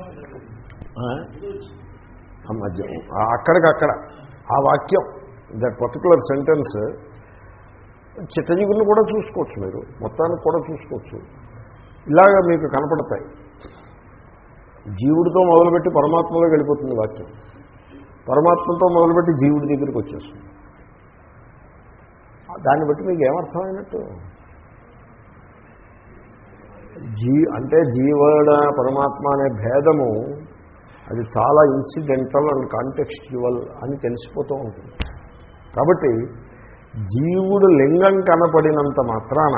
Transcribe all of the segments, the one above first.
ఆ? మధ్య ఆ అక్కడికక్కడ. ఆ వాక్యం దట్ పర్టికులర్ సెంటెన్స్ చిత్తజీవులను కూడా చూసుకోవచ్చు మీరు. మొత్తానికి కూడా చూసుకోవచ్చు. ఇలాగ మీకు కనపడతాయి. జీవుడితో మొదలుపెట్టి పరమాత్మలో వెళ్ళిపోతుంది వాక్యం. పరమాత్మతో మొదలుపెట్టి జీవుడి దగ్గరికి వచ్చేస్తుంది. దాన్ని బట్టి మీకు ఏమర్థమైనట్టు? జీ అంటే జీవడ పరమాత్మ అనే భేదము అది చాలా ఇన్సిడెంటల్ అండ్ కాంటెక్స్చువల్ అని తెలిసిపోతూ ఉంటుంది. కాబట్టి జీవుడు లింగం కనపడినంత మాత్రాన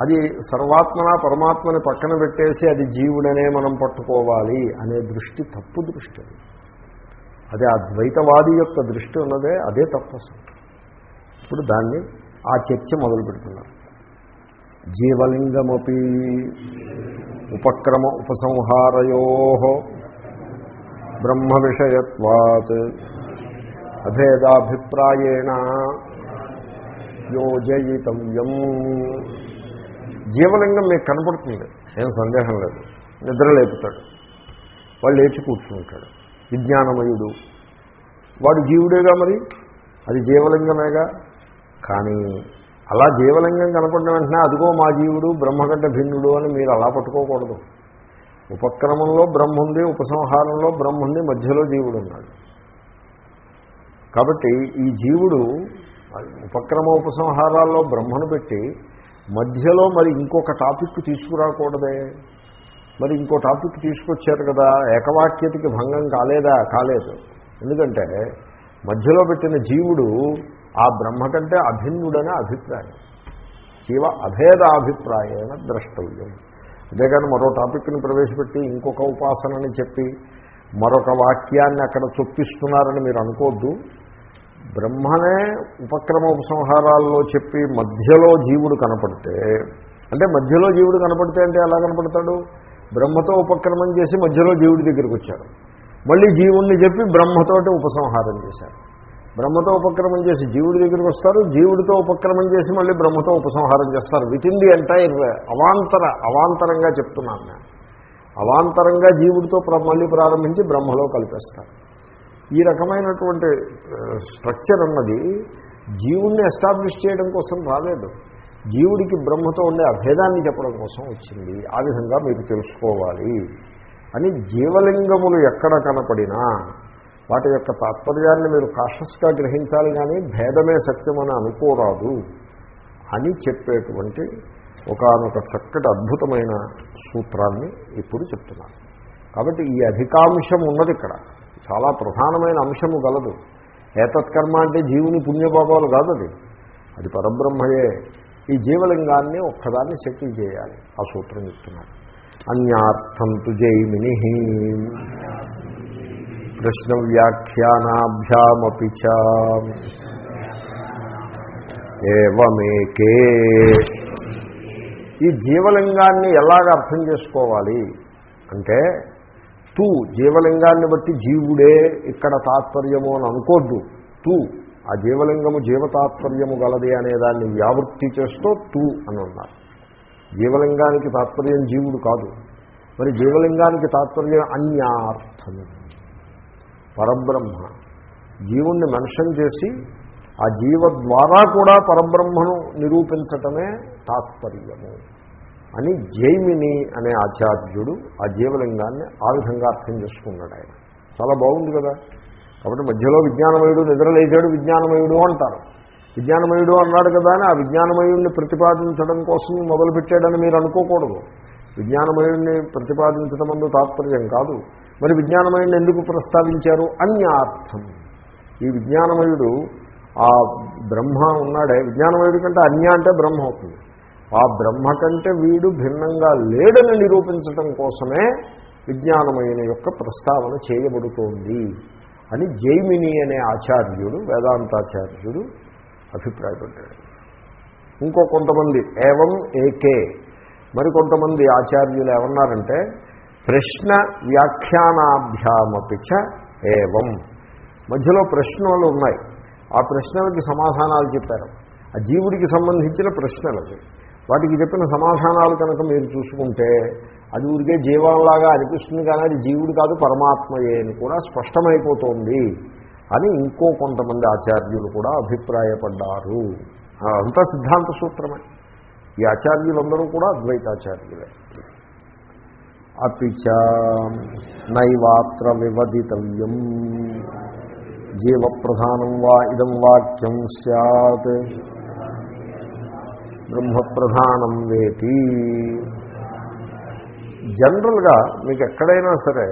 అది సర్వాత్మన పరమాత్మని పక్కన పెట్టేసి అది జీవుడనే మనం పట్టుకోవాలి అనే దృష్టి తప్పు దృష్టి అది. అదే ఆ ద్వైతవాది యొక్క దృష్టి ఉన్నదే అదే తప్పు ఇప్పుడు దాన్ని ఆ చర్చ మొదలు పెడుతున్నారు జీవలింగమపి ఉపక్రమ ఉపసంహారయో బ్రహ్మ విషయత్వాత్ అభేదాభిప్రాయేణ యోజయితవ్యం. జీవలింగం మీకు కనపడుతుంది ఏం సందేహం లేదు. నిద్ర లేపుతాడు వాడు లేచి కూర్చుంటాడు. విజ్ఞానమయుడు. వాడు జీవుడేగా మరి? అది జీవలింగమేగా? కానీ అలా జీవలింగం కనపడిన వెంటనే అదిగో మా జీవుడు బ్రహ్మగడ్డ భిన్నుడు అని మీరు అలా పట్టుకోకూడదు. ఉపక్రమంలో బ్రహ్మ ఉంది ఉపసంహారంలో బ్రహ్మ ఉంది మధ్యలో జీవుడు ఉన్నాడు కాబట్టి ఈ జీవుడు ఉపక్రమ ఉపసంహారాల్లో బ్రహ్మను పెట్టి మధ్యలో మరి ఇంకొక టాపిక్ తీసుకురాకూడదే. మరి ఇంకో టాపిక్ తీసుకొచ్చారు కదా ఏకవాక్యతకి భంగం కాలేదా? కాలేదు. ఎందుకంటే మధ్యలో పెట్టిన జీవుడు ఆ బ్రహ్మ కంటే అభిన్నుడనే అభిప్రాయం. జీవ అభేదాభిప్రాయమైన ద్రష్టవ్యం. అంతేగాని మరో టాపిక్ని ప్రవేశపెట్టి ఇంకొక ఉపాసనని చెప్పి మరొక వాక్యాన్ని అక్కడ చొప్పిస్తున్నారని మీరు అనుకోవద్దు బ్రహ్మనే ఉపక్రమ ఉపసంహారాల్లో చెప్పి మధ్యలో జీవుడు కనపడితే అంటే మధ్యలో జీవుడు కనపడితే అంటే ఎలా కనపడతాడు? బ్రహ్మతో ఉపక్రమం చేసి మధ్యలో జీవుడి దగ్గరికి వచ్చాడు. మళ్ళీ జీవుణ్ణి చెప్పి బ్రహ్మతోటి ఉపసంహారం చేశారు బ్రహ్మతో ఉపక్రమం చేసి జీవుడి దగ్గరికి వస్తారు జీవుడితో ఉపక్రమం చేసి మళ్ళీ బ్రహ్మతో ఉపసంహారం చేస్తారు. విత్ ఇన్ ది ఎంటైర్ అవాంతర అవాంతరంగా చెప్తున్నాను నేను. అవాంతరంగా జీవుడితో మళ్ళీ ప్రారంభించి బ్రహ్మలో కలిపేస్తారు. ఈ రకమైనటువంటి స్ట్రక్చర్ అన్నది జీవుణ్ణి ఎస్టాబ్లిష్ చేయడం కోసం రాలేదు. జీవుడికి బ్రహ్మతో ఉండే అభేదాన్ని చెప్పడం కోసం వచ్చింది. ఆ విధంగా మీరు తెలుసుకోవాలి. అని జీవలింగములు ఎక్కడ కనపడినా వాటి యొక్క తాత్పర్యాన్ని మీరు కాషస్గా గ్రహించాలి కానీ భేదమే సత్యమని అనుకోరాదు అని చెప్పేటువంటి ఒకనొక చక్కటి అద్భుతమైన సూత్రాన్ని ఇప్పుడు చెప్తున్నారు. కాబట్టి ఈ అధికాంశం ఉన్నది ఇక్కడ. చాలా ప్రధానమైన అంశము గలదు. ఏతత్కర్మ అంటే జీవుని పుణ్యపాపాలు కాదు అది. అది పరబ్రహ్మయే. ఈ జీవలింగాన్ని ఒక్కదాన్ని సెటిల్ చేయాలి. ఆ సూత్రం చెప్తున్నారు. అన్యార్థం తు జైమిని ప్రశ్న వ్యాఖ్యానాభ్యామపి చ ఏవమేకే ఈ జీవలింగాన్ని ఎలాగ అర్థం చేసుకోవాలి? అంటే తూ జీవలింగాన్ని బట్టి జీవుడే ఇక్కడ తాత్పర్యము అని అనుకోద్దు. తూ ఆ జీవలింగము జీవతాత్పర్యము గలది అనే దాన్ని వ్యావృత్తి చేస్తూ తూ అని ఉన్నారు జీవలింగానికి తాత్పర్యం జీవుడు కాదు. మరి జీవలింగానికి తాత్పర్యం అన్యార్థము. పరబ్రహ్మ. జీవుణ్ణి మెన్షన్ చేసి ఆ జీవ ద్వారా కూడా పరబ్రహ్మను నిరూపించటమే తాత్పర్యము అని జైమిని అనే ఆచార్యుడు ఆ జీవలింగాన్ని ఆ విధంగా అర్థం చేసుకున్నాడు ఆయన. చాలా బాగుంది కదా. కాబట్టి మధ్యలో విజ్ఞానమయుడు నిద్రలేచాడు విజ్ఞానమయుడు అంటారు. విజ్ఞానమయుడు అన్నాడు కదా అని ఆ విజ్ఞానమయుడిని ప్రతిపాదించడం కోసం మొదలుపెట్టాడని మీరు అనుకోకూడదు. విజ్ఞానమయుడిని ప్రతిపాదించడం అందు తాత్పర్యం కాదు. మరి విజ్ఞానమయుడిని ఎందుకు ప్రస్తావించారు? అన్యార్థం. ఈ విజ్ఞానమయుడు ఆ బ్రహ్మ ఉన్నాడే. విజ్ఞానమయుడి కంటే అన్య అంటే బ్రహ్మ అవుతుంది. ఆ బ్రహ్మ కంటే వీడు భిన్నంగా లేడని నిరూపించటం కోసమే విజ్ఞానమైన యొక్క ప్రస్తావన చేయబడుతోంది అని జైమిని అనే ఆచార్యుడు వేదాంతాచార్యుడు అభిప్రాయపడ్డాడు. ఇంకో కొంతమంది ఏవం ఏకే మరి కొంతమంది ఆచార్యులు ఏమన్నారంటే ప్రశ్న వ్యాఖ్యానాభ్యామపిచ ఏవం. మధ్యలో ప్రశ్నలు ఉన్నాయి. ఆ ప్రశ్నలకి సమాధానాలు చెప్పారు. ఆ జీవుడికి సంబంధించిన ప్రశ్నలకి వాటికి చెప్పిన సమాధానాలు కనుక మీరు చూసుకుంటే అది ఊరికే జీవంలాగా అనిపిస్తుంది కానీ అది జీవుడు కాదు పరమాత్మయే అని కూడా స్పష్టమైపోతోంది అని ఇంకో కొంతమంది ఆచార్యులు కూడా అభిప్రాయపడ్డారు. అంతా సిద్ధాంత సూత్రమే. ఈ ఆచార్యులందరూ కూడా అద్వైతాచార్యులే. అపిచ నైవాత్ర వివదితవ్యం. జీవప్రధానం వా ఇదం వాక్యం సత్ బ్రహ్మప్రధానం వేతి. జనరల్గా మీకు ఎక్కడైనా సరే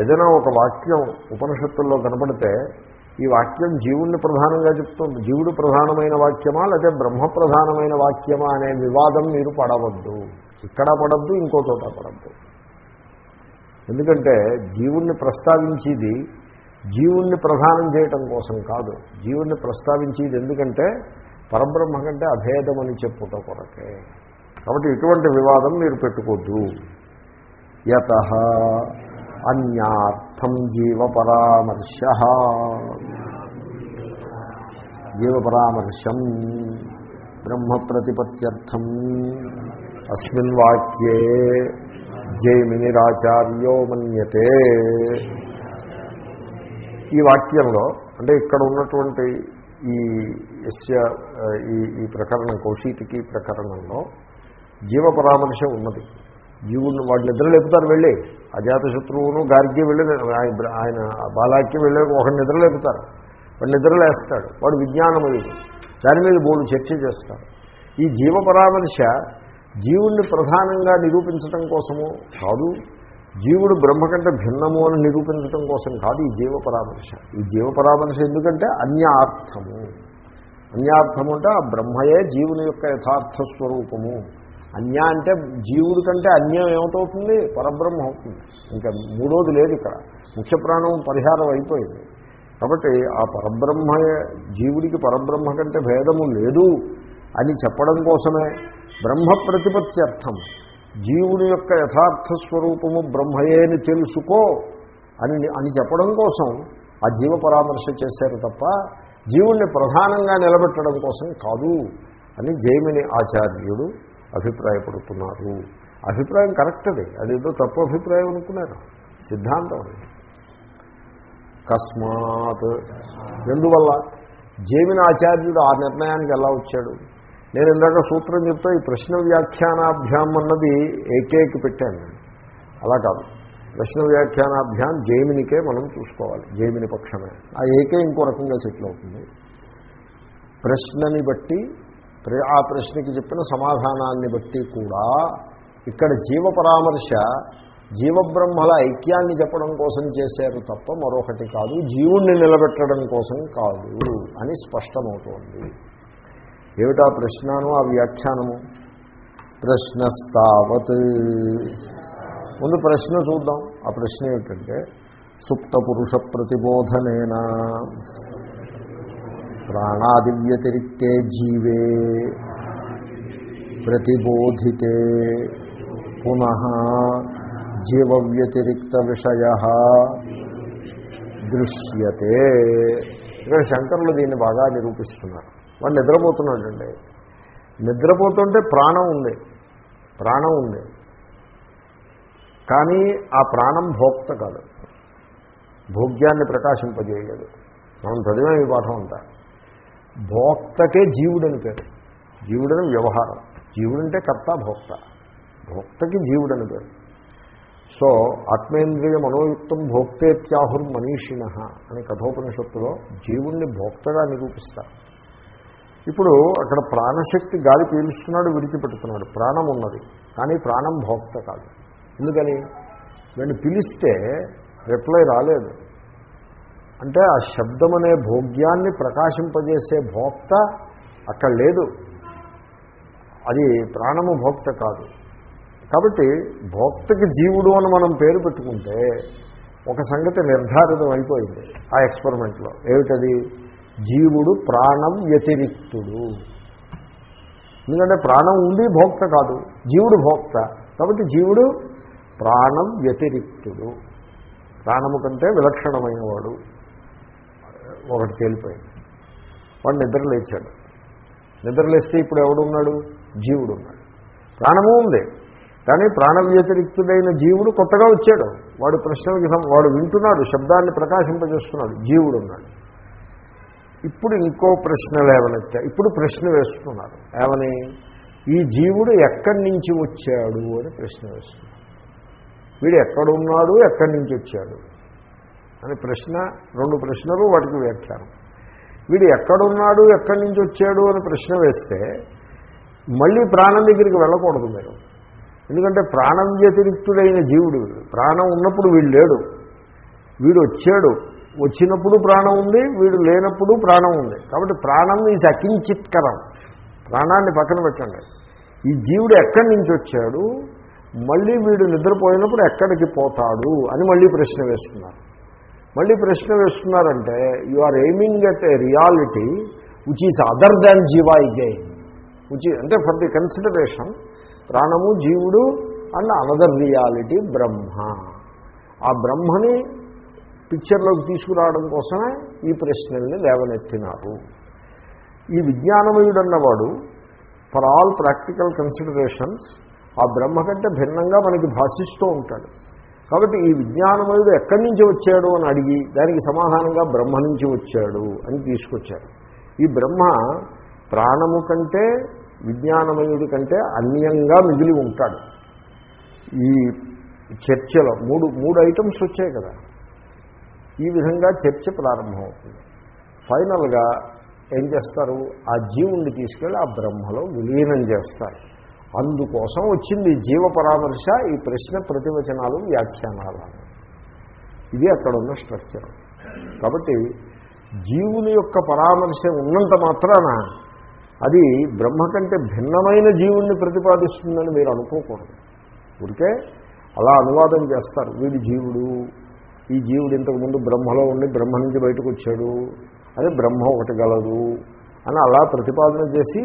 ఏదైనా ఒక వాక్యం ఉపనిషత్తుల్లో కనపడితే ఈ వాక్యం జీవుణ్ణి ప్రధానంగా చెప్తుంది. జీవుడు ప్రధానమైన వాక్యమా లేదా బ్రహ్మ ప్రధానమైన వాక్యమా అనే వివాదం మీరు పడవద్దు. ఇక్కడ పడద్దు ఇంకో చోట పడద్దు. ఎందుకంటే జీవుణ్ణి ప్రస్తావించేది జీవుణ్ణి ప్రధానం చేయటం కోసం కాదు. జీవుణ్ణి ప్రస్తావించేది ఎందుకంటే పరబ్రహ్మ కంటే అభేదమని చెప్పుట కొరకే. కాబట్టి ఇటువంటి వివాదం మీరు పెట్టుకోద్దు. యత అన్యార్థం జీవపరామర్శ. జీవపరామర్శం బ్రహ్మప్రతిపత్యర్థం. అస్మిన్ వాక్యే జైమినిరాచార్యో మన్యతే. ఈ వాక్యంలో అంటే ఇక్కడ ఉన్నటువంటి ఈ యస్య ఈ ఈ ప్రకరణం కౌశీతికి ప్రకరణంలో జీవపరామర్శ ఉన్నది. జీవుని వాడు నిద్ర లేపుతారు వెళ్ళి. అజాతశత్రువును గార్గి వెళ్ళి ఆయన ఆయన బాలాకి వెళ్ళి ఒక నిద్ర లేపుతారు. వాడు నిద్రలేస్తాడు. వాడు విజ్ఞానమయుడు. దాని మీద బోడు చర్చ చేస్తాడు. ఈ జీవ పరామర్శ జీవుణ్ణి ప్రధానంగా నిరూపించటం కోసము కాదు జీవుడు బ్రహ్మ కంటే భిన్నము అని నిరూపించటం కోసం కాదు ఈ జీవ పరామర్శ ఈ జీవ పరామర్శ ఎందుకంటే అన్యార్థము. అన్యార్థము అంటే ఆ బ్రహ్మయే జీవుని యొక్క యథార్థ స్వరూపము. అన్య అంటే జీవుడి కంటే అన్యం ఏమిటవుతుంది? పరబ్రహ్మ అవుతుంది. ఇంకా మూడోది లేదు ఇక్కడ. ముఖ్య ప్రాణం పరిహారం అయిపోయింది. కాబట్టి ఆ పరబ్రహ్మ జీవుడికి పరబ్రహ్మ కంటే భేదము లేదు అని చెప్పడం కోసమే బ్రహ్మ ప్రతిపత్త్యర్థం జీవుని యొక్క యథార్థ స్వరూపము బ్రహ్మయేని తెలుసుకో అని అని చెప్పడం కోసం ఆ జీవ పరామర్శ చేశారు తప్ప జీవుణ్ణి ప్రధానంగా నిలబెట్టడం కోసం కాదు అని జైమిని ఆచార్యుడు అభిప్రాయపడుతున్నారు. అభిప్రాయం కరెక్ట్ అది అదేదో తప్పు అభిప్రాయం అనుకున్నారు? సిద్ధాంతం అది. కస్మాత్ ఎందువల్ల? జేమిన ఆచార్యుడు ఆ నిర్ణయానికి ఎలా వచ్చాడు? నేను ఇందాక సూత్రం చెప్తే ఈ ప్రశ్న వ్యాఖ్యానాభ్యాం అన్నది ఏకేకి పెట్టాను అలా కాదు. ప్రశ్న వ్యాఖ్యానాభ్యాం జైమినికే మనం చూసుకోవాలి జైమిని పక్షమే. ఆ ఏకే ఇంకో రకంగా సెటిల్ అవుతుంది. ప్రశ్నని బట్టి ప్ర- ఆ ప్రశ్నకి చెప్పిన సమాధానాన్ని బట్టి కూడా ఇక్కడ జీవ పరామర్శ జీవబ్రహ్మల ఐక్యాన్ని చెప్పడం కోసం చేశారు తప్ప మరొకటి కాదు. జీవుణ్ణి నిలబెట్టడం కోసం కాదు అని స్పష్టమవుతోంది. ఏమిటా ప్రశ్నను ఆ వ్యాఖ్యానము? ప్రశ్నస్తావత్. ముందు ప్రశ్న చూద్దాం. ఆ ప్రశ్న ఏమిటంటే సుప్త పురుష ప్రతిబోధనేనా ప్రాణాదివ్యతిరిక్తే జీవే ప్రతిబోధితే పునః జీవవ్యతిరిక్త విషయ దృశ్యతే. ఇక్కడ శంకరులు దీన్ని బాగా నిరూపిస్తున్నారు. వాడు నిద్రపోతున్నాడండి. నిద్రపోతుంటే ప్రాణం ఉంది. ప్రాణం ఉంది. కానీ ఆ ప్రాణం భోక్త కాదు. భోగ్యాన్ని ప్రకాశింపజేయదు. మనం చదివే ఈ పాఠం అంతా. భోక్తకే జీవుడని పేరు. జీవుడని వ్యవహారం. జీవుడంటే కర్త భోక్త. భోక్తకి జీవుడని పేరు. సో ఆత్మేంద్రియ మనోయుక్తం భోక్తేత్యాహుర్ మనీషిణ అని కఠోపనిషత్తులో జీవుణ్ణి భోక్తగా నిరూపిస్తారు. ఇప్పుడు అక్కడ ప్రాణశక్తి గాలి పీలుస్తున్నాడు విడిచిపెడుతున్నాడు. ప్రాణం ఉన్నది కానీ ప్రాణం భోక్త కాదు. ఎందుకని? వీడిని పిలిస్తే రిప్లై రాలేదు. అంటే ఆ శబ్దం అనే భోగ్యాన్ని ప్రకాశింపజేసే భోక్త అక్కడ లేదు. అది ప్రాణము భోక్త కాదు. కాబట్టి భోక్తకి జీవుడు అని మనం పేరు పెట్టుకుంటే ఒక సంగతి నిర్ధారితం అయిపోయింది ఆ ఎక్స్పెరిమెంట్లో. ఏమిటది? జీవుడు ప్రాణం వ్యతిరిక్తుడు. ఎందుకంటే ప్రాణం ఉండి భోక్త కాదు. జీవుడు భోక్త. కాబట్టి జీవుడు ప్రాణం వ్యతిరిక్తుడు. ప్రాణము కంటే విలక్షణమైన వాడు ఒకటి తేలిపోయింది. వాడు నిద్ర లేచాడు. నిద్ర లేస్తే ఇప్పుడు ఎవడున్నాడు? జీవుడు ఉన్నాడు ప్రాణము ఉంది. కానీ ప్రాణ వ్యతిరిక్తుడైన జీవుడు కొత్తగా వచ్చాడు. వాడు ప్రశ్నలకి వాడు వింటున్నాడు శబ్దాన్ని ప్రకాశింపజేస్తున్నాడు జీవుడు ఉన్నాడు. ఇప్పుడు ఇంకో ప్రశ్నలు ఏమనొచ్చా ఇప్పుడు ప్రశ్న వేస్తున్నారు. ఏమని ఈ జీవుడు ఎక్కడి నుంచి వచ్చాడు అని ప్రశ్న వేస్తున్నారు. వీడు ఎక్కడున్నాడు ఎక్కడి నుంచి వచ్చాడు? అని ప్రశ్న రెండు ప్రశ్నలు వాటికి వ్యాఖ్యానం. వీడు ఎక్కడున్నాడు ఎక్కడి నుంచి వచ్చాడు అని ప్రశ్న వేస్తే మళ్ళీ ప్రాణం దగ్గరికి వెళ్ళకూడదు మీరు. ఎందుకంటే ప్రాణం వ్యతిరిక్తుడైన జీవుడు వీడు ప్రాణం ఉన్నప్పుడు వీడు లేడు. వీడు వచ్చాడు. వచ్చినప్పుడు ప్రాణం ఉంది వీడు లేనప్పుడు ప్రాణం ఉంది. కాబట్టి ప్రాణం ఈజ్ అకించిత్కరం. ప్రాణాన్ని పక్కన పెట్టండి. ఈ జీవుడు ఎక్కడి నుంచి వచ్చాడు? మళ్ళీ వీడు నిద్రపోయినప్పుడు ఎక్కడికి పోతాడు అని మళ్ళీ ప్రశ్న వేస్తున్నారు. మళ్ళీ ప్రశ్న వేస్తున్నారంటే you are aiming at a reality which is other than jiva again which అంటే ఫర్ ది కన్సిడరేషన్ ప్రాణము జీవుడు అండ్ అనదర్ రియాలిటీ బ్రహ్మ. ఆ బ్రహ్మని పిక్చర్లోకి తీసుకురావడం కోసమే ఈ ప్రశ్నల్ని లేవనెత్తినారు. ఈ విజ్ఞానమయుడన్నవాడు ఫర్ ఆల్ ప్రాక్టికల్ కన్సిడరేషన్స్ ఆ బ్రహ్మ కంటే భిన్నంగా మనకి భాషిస్తూ ఉంటాడు. కాబట్టి ఈ విజ్ఞానమయుడు ఎక్కడి నుంచి వచ్చాడు అని అడిగి దానికి సమాధానంగా బ్రహ్మ నుంచి వచ్చాడు అని తీసుకొచ్చారు. ఈ బ్రహ్మ ప్రాణము కంటే విజ్ఞానమయుడి కంటే అన్యంగా మిగిలి ఉంటాడు. ఈ చర్చలో మూడు మూడు ఐటమ్స్ వచ్చాయి కదా. ఈ విధంగా చర్చ ప్రారంభమవుతుంది. ఫైనల్గా ఏం చేస్తారు? ఆ జీవుణ్ణి తీసుకెళ్ళి ఆ బ్రహ్మలో విలీనం చేస్తారు. అందుకోసం వచ్చింది జీవ పరామర్శ ఈ ప్రశ్న ప్రతివచనాలు వ్యాఖ్యానాలు. ఇది అక్కడ ఉన్న స్ట్రక్చర్ కాబట్టి జీవుని యొక్క పరామర్శ ఉన్నంత మాత్రాన అది బ్రహ్మ కంటే భిన్నమైన జీవుణ్ణి ప్రతిపాదిస్తుందని మీరు అనుకోకూడదు. ఊరికే అలా అనువాదం చేస్తారు. వీడి జీవుడు ఈ జీవుడు ఇంతకుముందు బ్రహ్మలో ఉండి బ్రహ్మ నుంచి బయటకు వచ్చాడు అదే బ్రహ్మ ఒకటి గలదు అని అలా ప్రతిపాదన చేసి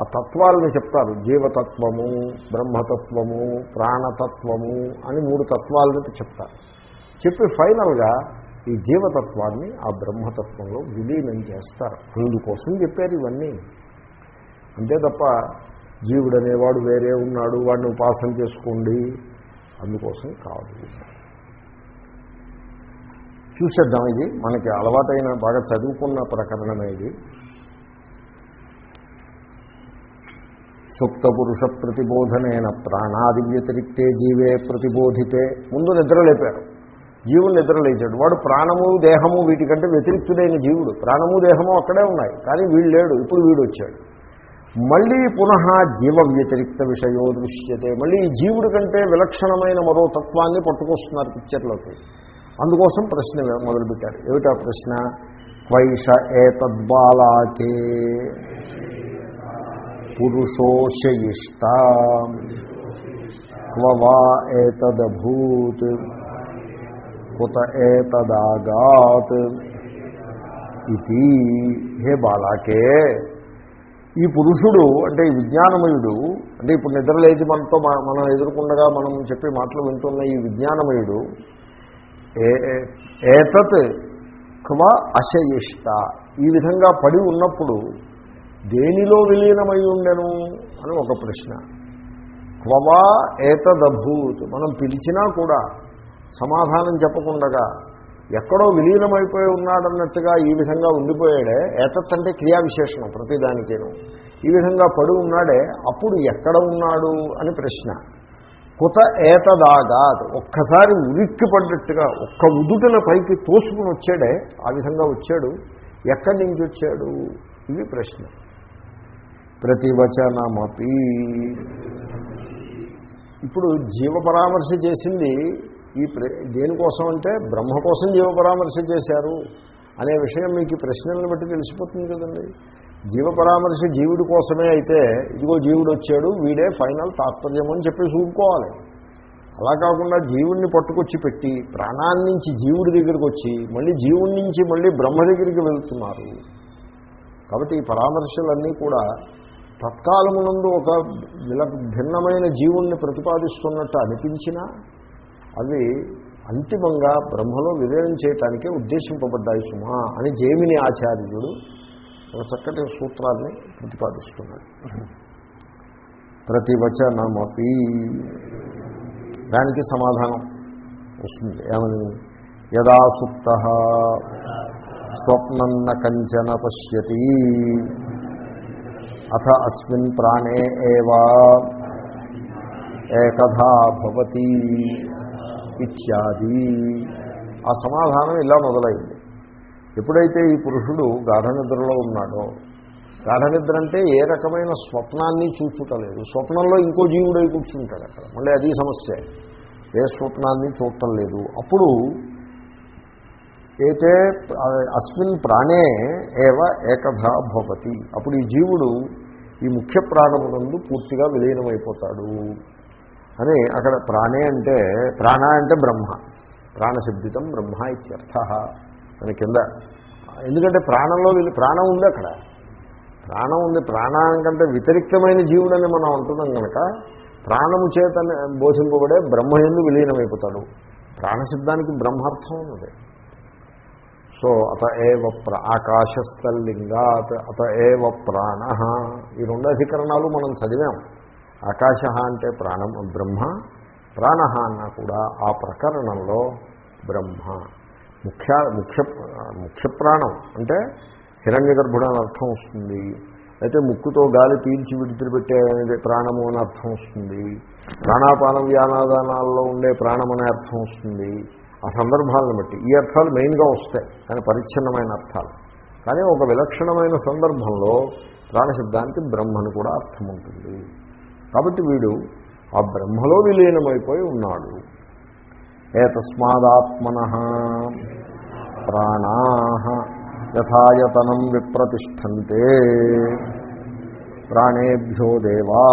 ఆ తత్వాలని చెప్తారు. జీవతత్వము బ్రహ్మతత్వము ప్రాణతత్వము అని మూడు తత్వాలని చెప్తారు. చెప్పి ఫైనల్గా ఈ జీవతత్వాన్ని ఆ బ్రహ్మతత్వంలో విలీనం చేస్తారు. అందుకోసం చెప్పారు ఇవన్నీ. అంతే తప్ప జీవుడు అనేవాడు వేరే ఉన్నాడు వాడిని ఉపాసన చేసుకోండి అందుకోసం కాదు. చూసేద్దాం ఇది. మనకి అలవాటైన బాగా చదువుకున్న ప్రకరణమే ఇది. సుప్త పురుష ప్రతిబోధనైన ప్రాణాది వ్యతిరిక్తే జీవే ప్రతిబోధితే. ముందు నిద్రలేపారు. జీవుడు నిద్రలేచాడు. వాడు ప్రాణము దేహము వీటికంటే వ్యతిరిక్తుడైన జీవుడు. ప్రాణము దేహము అక్కడే ఉన్నాయి. కానీ వీడు లేడు. ఇప్పుడు వీడు వచ్చాడు మళ్ళీ పునః జీవ వ్యతిరిక్త విషయో దృశ్యతే. మళ్ళీ ఈ జీవుడి కంటే విలక్షణమైన మరో తత్వాన్ని పట్టుకొస్తున్నారు పిక్చర్లోకి అందుకోసం ప్రశ్న మొదలుపెట్టారు. ఏమిటా ప్రశ్న? క్వైష ఏతద్బాలాకే పురుషోషయిష్ట క్వవా ఏతదభూత్ కుత ఏతదాగాత్. ఇది హే బాలాకే ఈ పురుషుడు అంటే ఈ విజ్ఞానమయుడు అంటే ఇప్పుడు నిద్రలేచి మనతో మనం ఎదుర్కొండగా మనం చెప్పే మాటలు వింటున్న ఈ విజ్ఞానమయుడు ఏ- ఏ- ఏతత్ క్వ అశయిష్ట. ఈ విధంగా పడి ఉన్నప్పుడు దేనిలో విలీనమై ఉండెను అని ఒక ప్రశ్న. క్వవా ఏతదభూత్. మనం పిలిచినా కూడా సమాధానం చెప్పకుండగా ఎక్కడో విలీనమైపోయి ఉన్నాడన్నట్టుగా ఈ విధంగా ఉండిపోయాడే. ఏతత్ అంటే క్రియా విశేషణం ప్రతిదానికేను. ఈ విధంగా పడి ఉన్నాడే అప్పుడు ఎక్కడ ఉన్నాడు అని ప్రశ్న. కుత ఏతదాగా ఒక్కసారి ఉలిక్కి పడ్డట్టుగా ఒక్క ఉదుటిన పైకి తోసుకుని వచ్చాడే ఆ విధంగా వచ్చాడు. ఎక్కడి నుంచి వచ్చాడు? ఇది ప్రశ్న. ప్రతివచనమపి. ఇప్పుడు జీవ పరామర్శ చేసింది ఈ ప్ర- దేనికోసం అంటే బ్రహ్మ కోసం జీవ పరామర్శ చేశారు అనే విషయం మీకు ప్రశ్నలను బట్టి తెలిసిపోతుంది కదండి. జీవ పరామర్శ జీవుడి కోసమే అయితే ఇదిగో జీవుడు వచ్చాడు వీడే ఫైనల్ తాత్పర్యం అని చెప్పి చూసుకోవాలి అలా కాకుండా జీవుణ్ణి పట్టుకొచ్చి పెట్టి ప్రాణాన్ని నుంచి జీవుడి దగ్గరికి వచ్చి మళ్ళీ జీవుడి నుంచి మళ్ళీ బ్రహ్మ దగ్గరికి వెళ్తున్నారు. కాబట్టి ఈ పరామర్శలన్నీ కూడా తత్కాలమునందు ఒక విల భిన్నమైన జీవుణ్ణి ప్రతిపాదిస్తున్నట్టు అనిపించినా అవి అంతిమంగా బ్రహ్మలో విలీనం చేయటానికే ఉద్దేశింపబడ్డాయి సుమా అని జైమిని ఆచార్యుడు ఒక చక్కటి సూత్రాన్ని ప్రతిపాదిస్తున్నాడు. ప్రతివచనమపి. దానికి సమాధానం వస్తుంది. ఏమని? యదా సుప్త స్వప్నన్న కంచన పశ్యతి. అథ అస్మిన్ ప్రాణే ఏవా? ఏకథా భవతి. ఇత్యాది ఆ సమాధానం ఇలా మొదలైంది. ఎప్పుడైతే ఈ పురుషుడు గాఢనిద్రలో ఉన్నాడో గాఢనిద్ర అంటే ఏ రకమైన స్వప్నాన్ని చూచుటలేదు. స్వప్నంలో ఇంకో జీవుడై కూర్చుంటాడు అక్కడ. మళ్ళీ అది సమస్య. ఏ స్వప్నాన్ని చూడటం లేదు. అప్పుడు అయితే అస్మిన్ ప్రాణే ఏవ ఏకథా భవతి. అప్పుడు ఈ జీవుడు ఈ ముఖ్య ప్రాణమునందు పూర్తిగా విలీనమైపోతాడు. అని అక్కడ ప్రాణే అంటే ప్రాణ అంటే బ్రహ్మ. ప్రాణశబ్దితం బ్రహ్మ ఇత్యర్థ అని కింద. ఎందుకంటే ప్రాణంలో వీళ్ళు ప్రాణం ఉంది అక్కడ. ప్రాణం ఉంది ప్రాణం కంటే వ్యతిరిక్తమైన జీవుడని మనం అంటున్నాం కనుక ప్రాణము చేత బోధింపబడే బ్రహ్మ ఎందు విలీనమైపోతాడు. ప్రాణశబ్దానికి బ్రహ్మార్థం ఉన్నది. సో అత ఏవ ప్ర ఆకాశస్థలింగాత్ అత ఏవ ప్రాణ ఈ రెండు అధికరణాలు మనం చదివాం. ఆకాశ అంటే ప్రాణం బ్రహ్మ. ప్రాణ అన్న కూడా ఆ ప్రకరణంలో బ్రహ్మ. ముఖ్య ముఖ్య ముఖ్య ప్రాణం అంటే హిరణ్య గర్భుడు అని అర్థం వస్తుంది. అయితే ముక్కుతో గాలి పీల్చి విడిచిపెట్టే ప్రాణము అని అర్థం వస్తుంది. ప్రాణాపాన వ్యానాదానాల్లో ఉండే ప్రాణం అనే అర్థం వస్తుంది. ఆ సందర్భాలను బట్టి. ఈ అర్థాలు మెయిన్గా వస్తాయి. కానీ పరిచ్ఛిన్నమైన అర్థాలు. కానీ ఒక విలక్షణమైన సందర్భంలో ప్రాణశబ్దానికి బ్రహ్మను కూడా అర్థం ఉంటుంది. కాబట్టి వీడు ఆ బ్రహ్మలో విలీనమైపోయి ఉన్నాడు. ఏతస్మాదాత్మన ప్రాణా యథాయతనం విప్రతిష్టంతే ప్రాణేభ్యో దేవా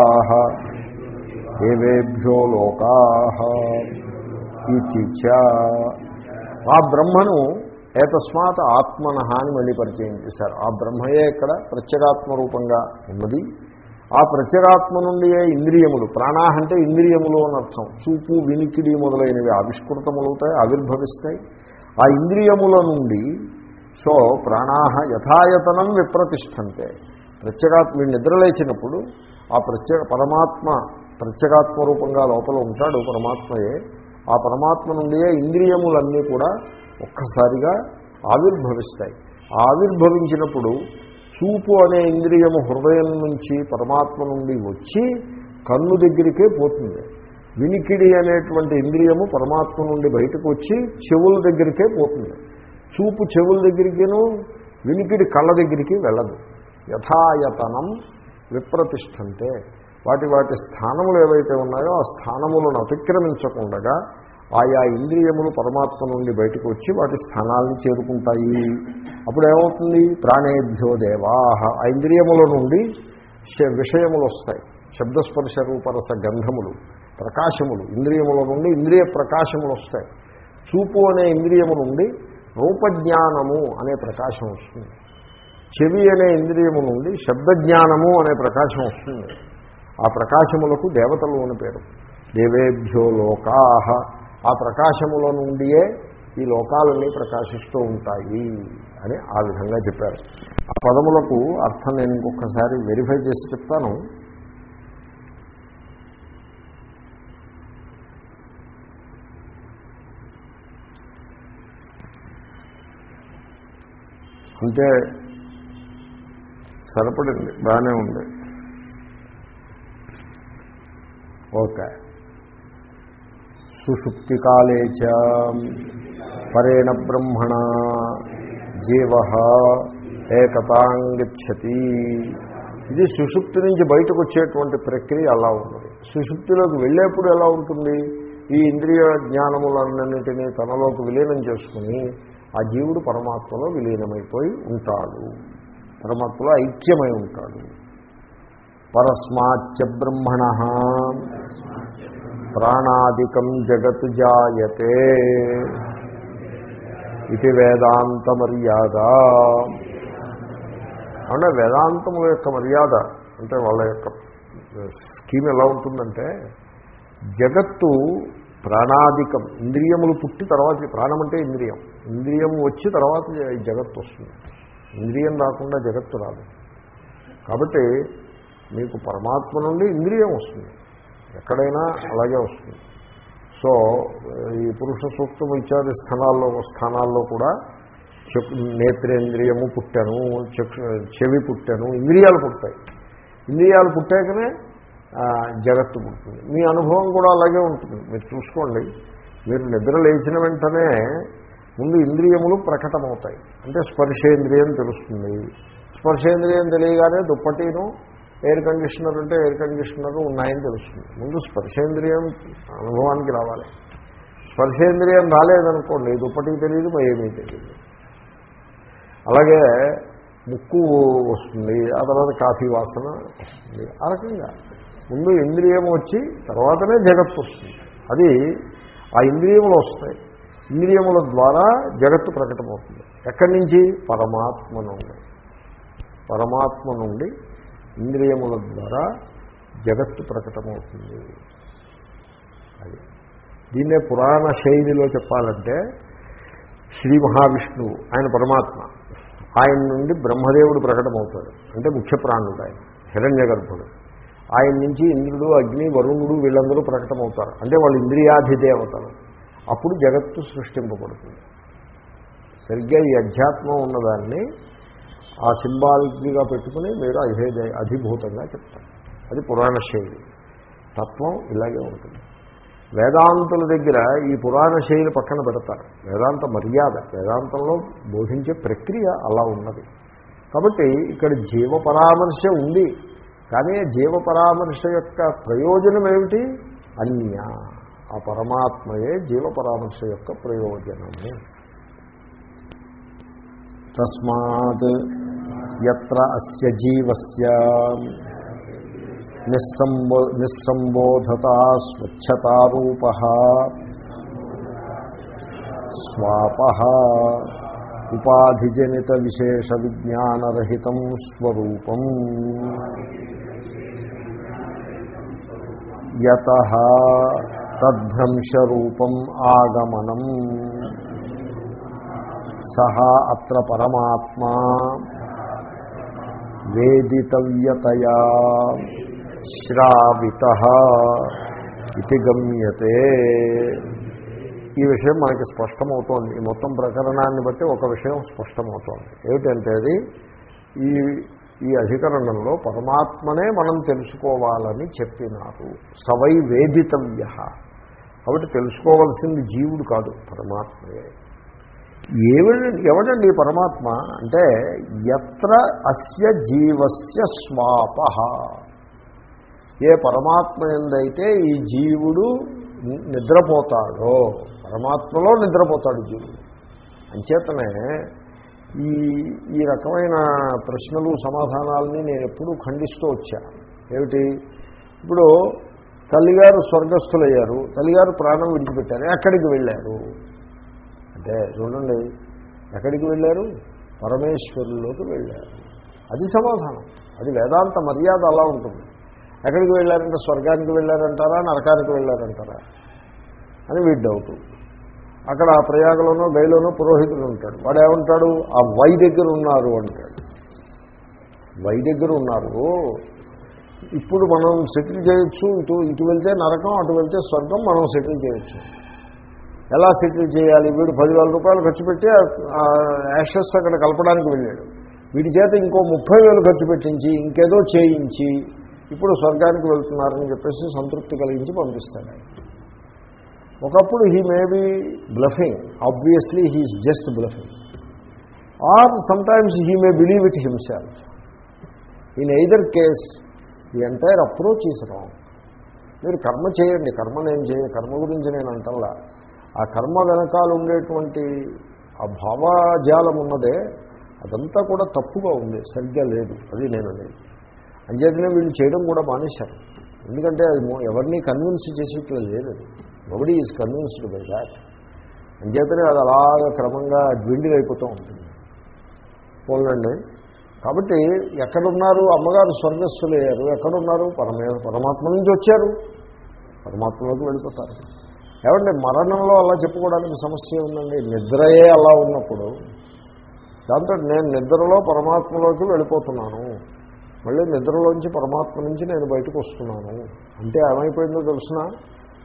దేవేభ్యో లోకా ఇది ఆ బ్రహ్మను ఏతస్మాత్ ఆత్మన అని మళ్ళీ పరిచయం చేశారు. ఆ బ్రహ్మయే ఇక్కడ ప్రత్యేగాత్మ రూపంగా ఉన్నది. ఆ ప్రత్యేగాత్మ నుండి ఇంద్రియములు ప్రాణ అంటే ఇంద్రియములు అని అర్థం. చూపు వినికిడి మొదలైనవి ఆవిష్కృతములవుతాయి ఆవిర్భవిస్తాయి. ఆ ఇంద్రియముల నుండి సో ప్రాణాహ యథాయతనం విప్రతిష్టంతే. ప్రత్యేగాత్మ నిద్రలేచినప్పుడు ఆ ప్రత్యేక పరమాత్మ ప్రత్యేగాత్మ రూపంగా లోపల ఉంటాడు పరమాత్మయే. ఆ పరమాత్మ నుండియే ఇంద్రియములన్నీ కూడా ఒక్కసారిగా ఆవిర్భవిస్తాయి. ఆవిర్భవించినప్పుడు చూపు అనే ఇంద్రియము హృదయం నుంచి పరమాత్మ నుండి వచ్చి కన్ను దగ్గరికే పోతుంది. వినికిడి అనేటువంటి ఇంద్రియము పరమాత్మ నుండి బయటకు వచ్చి చెవుల దగ్గరికే పోతుంది. చూపు చెవుల దగ్గరికిను వినికిడి కళ్ళ దగ్గరికి వెళ్ళదు. యథాయతనం విప్రతిష్టంతే. వాటి వాటి స్థానములు ఏవైతే ఉన్నాయో ఆ స్థానములను అతిక్రమించకుండా ఆయా ఇంద్రియములు పరమాత్మ నుండి బయటకు వచ్చి వాటి స్థానాలను చేరుకుంటాయి. అప్పుడు ఏమవుతుంది ప్రాణేభ్యో దేవాహ ఆ ఇంద్రియముల నుండి విషయములు వస్తాయి శబ్దస్పర్శ రూపరస గంధములు ప్రకాశములు ఇంద్రియముల నుండి ఇంద్రియ ప్రకాశములు వస్తాయి చూపు అనే ఇంద్రియము నుండి రూపజ్ఞానము అనే ప్రకాశం వస్తుంది. చెవి అనే ఇంద్రియము నుండి శబ్దజ్ఞానము అనే ప్రకాశం వస్తుంది. ఆ ప్రకాశములకు దేవతలు అని పేరు. దేవేభ్యో లోకాహ ఆ ప్రకాశములో నుండియే ఈ లోకాలన్నీ ప్రకాశిస్తూ ఉంటాయి అని ఆ విధంగా చెప్పారు. ఆ పదములకు అర్థం నేను ఇంకొకసారి వెరిఫై చేసి చెప్తాను. అంటే సరిపడింది బాగానే ఉంది. ఓకే. సుషుప్తికాలే చ పరేణ బ్రహ్మణ జీవ ఏకతాంగచ్చతి ఇది సుషుప్తి నుంచి బయటకు వచ్చేటువంటి ప్రక్రియ అలా ఉంటుంది. సుషుప్తిలోకి వెళ్ళేప్పుడు ఎలా ఉంటుంది? ఈ ఇంద్రియ జ్ఞానములన్నింటినీ తనలోకి విలీనం చేసుకుని ఆ జీవుడు పరమాత్మలో విలీనమైపోయి ఉంటాడు. పరమాత్మలో ఐక్యమై ఉంటాడు. పరస్మాచ్య బ్రహ్మణ ప్రాణాదికం జగత్ జాయతే ఇది వేదాంత మర్యాద అంటే వేదాంతము యొక్క మర్యాద అంటే వాళ్ళ యొక్క స్కీమ్ ఎలా ఉంటుందంటే జగత్తు ప్రాణాధికం ఇంద్రియములు పుట్టి తర్వాత ప్రాణం అంటే ఇంద్రియం. ఇంద్రియం వచ్చి తర్వాత జగత్తు వస్తుంది. ఇంద్రియం రాకుండా జగత్తు రాదు. కాబట్టి మీకు పరమాత్మ నుండి ఇంద్రియం వస్తుంది. ఎక్కడైనా అలాగే వస్తుంది. సో ఈ పురుష సూక్తం ఇత్యాది స్థానాల్లో స్థానాల్లో కూడా చెక్ నేత్రేంద్రియము పుట్టాను చెవి పుట్టాను ఇంద్రియాలు పుట్టాయి. ఇంద్రియాలు పుట్టాకనే జగత్తు పుట్టింది మీ అనుభవం కూడా అలాగే ఉంటుంది. మీరు చూసుకోండి. మీరు నిద్ర లేచిన వెంటనే ముందు ఇంద్రియములు ప్రకటమవుతాయి. అంటే స్పర్శేంద్రియం తెలుస్తుంది. స్పర్శేంద్రియం తెలియగానే దుప్పటిను ఎయిర్ కండిషనర్ అంటే ఎయిర్ కండిషనర్ ఉన్నాయని తెలుస్తుంది. ముందు స్పర్శేంద్రియం అనుభవానికి రావాలి. స్పర్శేంద్రియం రాలేదనుకోండి దుప్పటికి తెలియదు ఏమీ తెలియదు అలాగే ముక్కు వస్తుంది ఆ తర్వాత కాఫీ వాసన వస్తుంది ఆ రకంగా. ముందు ఇంద్రియం వచ్చి తర్వాతనే జగత్తు వస్తుంది. అది ఆ ఇంద్రియములు వస్తాయి. ఇంద్రియముల ద్వారా జగత్తు ప్రకటమవుతుంది. ఎక్కడి నుంచి? పరమాత్మ నుండి. పరమాత్మ నుండి ఇంద్రియముల ద్వారా జగత్తు ప్రకటమవుతుంది. అది. దీన్నే పురాణ శైలిలో చెప్పాలంటే శ్రీ మహావిష్ణువు ఆయన పరమాత్మ. ఆయన నుండి బ్రహ్మదేవుడు ప్రకటమవుతాడు. అంటే ముఖ్య ప్రాణుడు ఆయన హిరణ్య గర్భుడు. ఆయన నుంచి ఇంద్రుడు అగ్ని వరుణుడు వీళ్ళందరూ ప్రకటమవుతారు. అంటే వాళ్ళు ఇంద్రియాధిదేవతలు. అప్పుడు జగత్తు సృష్టింపబడుతుంది. సరిగ్గా ఈ అధ్యాత్మం ఉన్నదాన్ని ఆ సింబాలిక్గా పెట్టుకుని మీరు అధిదే అధిభూతంగా చెప్తారు. అది పురాణ శైలి. తత్వం ఇలాగే ఉంటుంది. వేదాంతుల దగ్గర ఈ పురాణ శైలి పక్కన పెడతారు. వేదాంత మర్యాద వేదాంతంలో బోధించే ప్రక్రియ అలా ఉన్నది. కాబట్టి ఇక్కడ జీవ పరామర్శ ఉంది. కానీ జీవ పరామర్శ యొక్క ప్రయోజనం ఏమిటి? అన్య. ఆ పరమాత్మయే జీవ పరామర్శ యొక్క ప్రయోజనము. తస్మాత్ ఎత్ర అస్య జీవస్య. నిస్సంబో నిస్సంబోధత స్వచ్ఛతారూప. స్వాప. ఉపాధిజనిత విశేష విజ్ఞానరహితం స్వరూపం. యత తద్భ్రంశరూపం ఆగమనం. సహ అత్ర పరమాత్మా. వేదితవ్యతయా. శ్రావిత. ఇది గమ్యతే. ఈ విషయం మనకి స్పష్టమవుతోంది. ఈ మొత్తం ప్రకరణాన్ని బట్టి ఒక విషయం స్పష్టమవుతోంది. ఏమిటంటే అది? ఈ ఈ అధికరణంలో పరమాత్మనే మనం తెలుసుకోవాలని చెప్పినారు. సవై వేదితవ్య. కాబట్టి తెలుసుకోవలసింది జీవుడు కాదు పరమాత్మయే. ఏమిటి ఎవడండి పరమాత్మ? అంటే ఎత్ర అస్య జీవస్య స్వాప. ఏ పరమాత్మ ఎందైతే ఈ జీవుడు నిద్రపోతాడో పరమాత్మలో నిద్రపోతాడు జీవుడు. అంచేతనే ఈ ఈ రకమైన ప్రశ్నలు సమాధానాలని నేను ఎప్పుడూ ఖండిస్తూ వచ్చాను ఏమిటి? ఇప్పుడు తల్లిగారు స్వర్గస్థులయ్యారు తల్లిగారు ప్రాణం విడిచిపెట్టారు ఎక్కడికి వెళ్ళారు? అంటే చూడండి ఎక్కడికి వెళ్ళారు? పరమేశ్వరుల్లోకి వెళ్ళారు. అది సమాధానం. అది వేదాంత మర్యాద అలా ఉంటుంది. ఎక్కడికి వెళ్ళారంటే స్వర్గానికి వెళ్ళారంటారా నరకానికి వెళ్ళారంటారా? అని వీడి డౌట్. అక్కడ ప్రయాగలోనో గైలోనో పురోహితుడు ఉంటాడు. వాడు ఏమంటాడు ఆ వై దగ్గర ఉన్నారు అంటాడు. వై దగ్గర ఉన్నారు. ఇప్పుడు మనం సెటిల్ చేయొచ్చు ఇటు ఇటు వెళ్తే నరకం అటు వెళ్తే స్వర్గం మనం సెటిల్ చేయొచ్చు. ఎలా సెటిల్ చేయాలి? వీడు పదివేల రూపాయలు ఖర్చు పెట్టి యాషస్ అక్కడ కలపడానికి వెళ్ళాడు. వీడి చేత ఇంకో ముప్పై వేలు ఖర్చు పెట్టించి ఇంకేదో చేయించి ఇప్పుడు స్వర్గానికి వెళ్తున్నారని చెప్పేసి సంతృప్తి కలిగించి పంపిస్తాడు ఒకప్పుడు he may be bluffing obviously he's just bluffing or sometimes he may believe it himself in either case the entire approach is wrong మీరు కర్మ చేయండి. కర్మ నేను చేయ కర్మ గురించి నేను అంటల్లా. ఆ కర్మ వెనకాల ఉండేటువంటి ఆ భావజాలం ఉన్నదే అదంతా కూడా తప్పుగా ఉంది సరిగ్గా లేదు అది నేను లేదు అంచేతనే వీళ్ళు చేయడం కూడా మానేశారు. ఎందుకంటే అది ఎవరిని కన్విన్స్ చేసేట్లు లేదు. అది nobody is convinced by that అంచేతనే అది అలాగా క్రమంగా dwindle అయిపోతూ ఉంటుంది. పోలండి కాబట్టి ఎక్కడున్నారు? అమ్మగారు స్వర్గస్థులయ్యారు. ఎక్కడున్నారు? పరమే పరమాత్మ నుంచి వచ్చారు. పరమాత్మలోకి వెళ్ళిపోతారు. ఏమంటే మరణంలో అలా చెప్పుకోవడానికి సమస్య ఉందండి నిద్రయే అలా ఉన్నప్పుడు దాంతో నేను నిద్రలో పరమాత్మలోకి వెళ్ళిపోతున్నాను. మళ్ళీ నిద్రలోంచి పరమాత్మ నుంచి నేను బయటకు వస్తున్నాను. అంటే ఏమైపోయిందో తెలిసిన?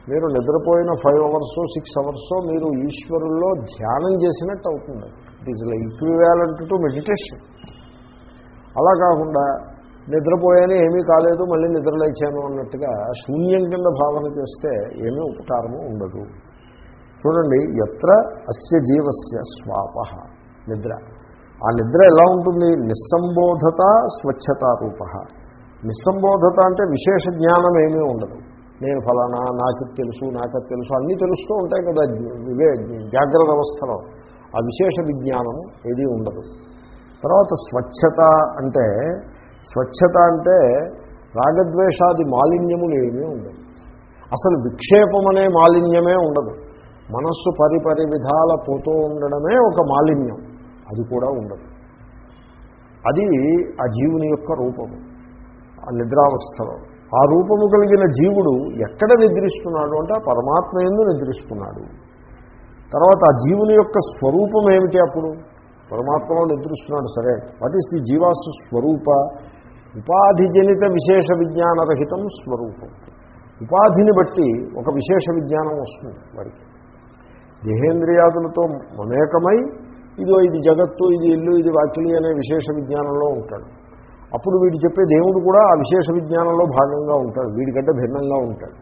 మీరు నిద్రపోయిన ఫైవ్ అవర్స్ సిక్స్ అవర్స్ మీరు ఈశ్వరుల్లో ధ్యానం చేసినట్టు అవుతుంది. It is equivalent to meditation అలా కాకుండా నిద్రపోయాను ఏమీ కాలేదు మళ్ళీ నిద్రలేచాను అన్నట్టుగా శూన్యం కింద భావన చేస్తే ఏమీ ఉపకారము ఉండదు. చూడండి ఎత్ర అస్య జీవస్య స్వాప నిద్ర. ఆ నిద్ర ఎలా ఉంటుంది? నిస్సంబోధత స్వచ్ఛతారూప నిస్సంబోధత అంటే విశేష జ్ఞానం ఏమీ ఉండదు. నేను ఫలానా నాకు తెలుసు నాకు తెలుసు అన్నీ తెలుస్తూ ఉంటాయి కదా ఇవే జాగ్రత్త అవస్థలో. ఆ విశేష విజ్ఞానం ఏదీ ఉండదు. తర్వాత స్వచ్ఛత అంటే స్వచ్ఛత అంటే రాగద్వేషాది మాలిన్యములు ఏమీ ఉండదు. అసలు విక్షేపం అనే మాలిన్యమే ఉండదు. మనస్సు పరిపరి విధాల పోతూ ఉండడమే ఒక మాలిన్యం. అది కూడా ఉండదు. అది ఆ జీవుని యొక్క రూపము ఆ నిద్రావస్థలో. ఆ రూపము కలిగిన జీవుడు ఎక్కడ నిద్రిస్తున్నాడు అంటే ఆ పరమాత్మ ఎందు నిద్రిస్తున్నాడు. తర్వాత ఆ జీవుని యొక్క స్వరూపం ఏమిటి అప్పుడు? పరమాత్మలో నిద్రిస్తున్నాడు. సరే. వాట్ ఈస్ ది జీవాసు స్వరూప? ఉపాధిజనిత విశేష విజ్ఞానరహితం స్వరూపం. ఉపాధిని బట్టి ఒక విశేష విజ్ఞానం వస్తుంది వారికి దేహేంద్రియాదులతో మమేకమై ఇదో ఇది జగత్తు ఇది ఇల్లు ఇది వాకిలి అనే విశేష విజ్ఞానంలో ఉంటాడు. అప్పుడు వీడు చెప్పే దేవుడు కూడా ఆ విశేష విజ్ఞానంలో భాగంగా ఉంటాడు. వీడికంటే భిన్నంగా ఉంటాడు.